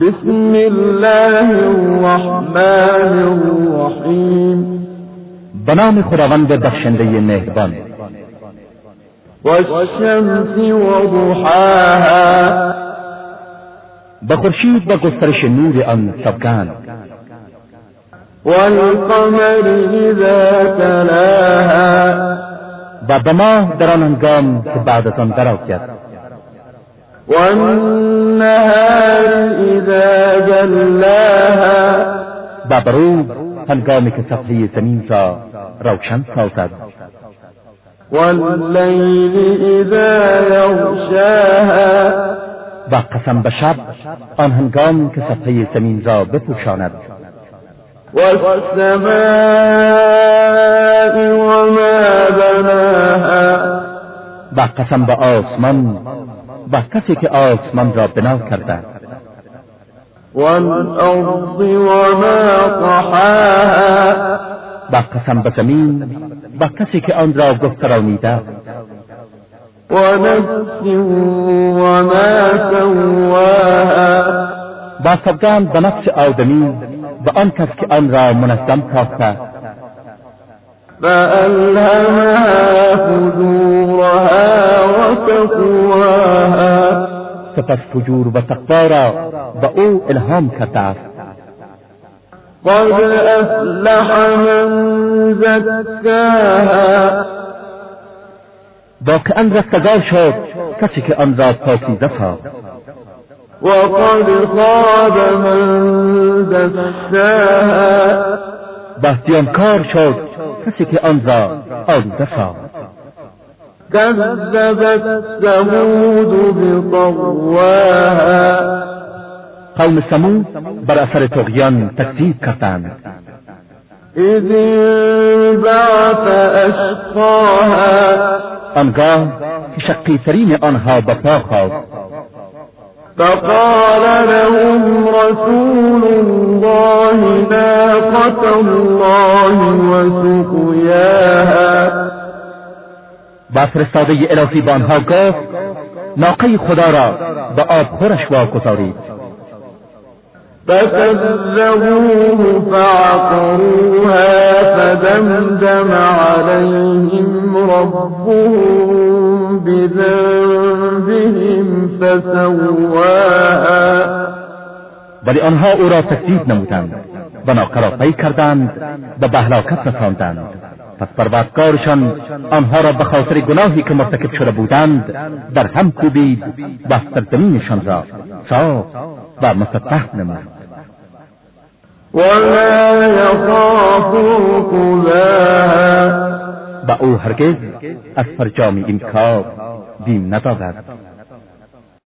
بسم الله الرحمن الرحیم به نام خداوند بخشنده مهربان. والشمس وضحاها. به خورشید و گسترش نور آن سوگند والقمر إذا تلاها. و به ماه در آن هنگام که بعد از آن درآید والنهار إذا جلاها و به روز هنگامی که صفحه زمین را روشن سازد. واللیل اذا یغشاها. و قسم به شب آن هنگام که صفحه زمین را بپوشاند. والسماء وما بناها. و قسم به آسمان و کسی که آسمان را بنا کرده. والأرض وما طحاها. و قسم به زمین و کسی که آن را گسترانیده ونفس وما سواها. و سوگند به نفس آدمی و آن کس که آن را منظم ساخته. فألهمها فجورها وتقواها سپس فجور و تقوا را به أو الهام کرده است. قد أفلح من زكاها. واقعا رستگار شد کسی که آن را پاکیزه ساخت. وقد خاب من دساها و کار شد کسی که آن را آلوده ساخت. كذبت ثمود بطغواها. قوم سمود بر اثر تغیان تکذیب کردند. إذ انبعث أشقاها. آنگاه که شقیترین آنها به پا خواست. فقال لهم رسول الله ناقة الله وسقياها. و فرستاده الهی به آنها گفت ناقه خدا را به آب خورش واگذارید. فكذبوه فعقروها فدمدم عليهم ربهم بذنبهم فسواها ولی آنها او را تکذیب نمودند و ناقه را پی کردند و به هلاکت رساندند پس پروردگارشان آنها را به خاطر گناهی که مرتکب شده بودند در هم کوبید و سرزمینشان را صاف و مسطح نمود. ولا يخاف عقباها و او هرگز از فرجام این کار بیم ندارد.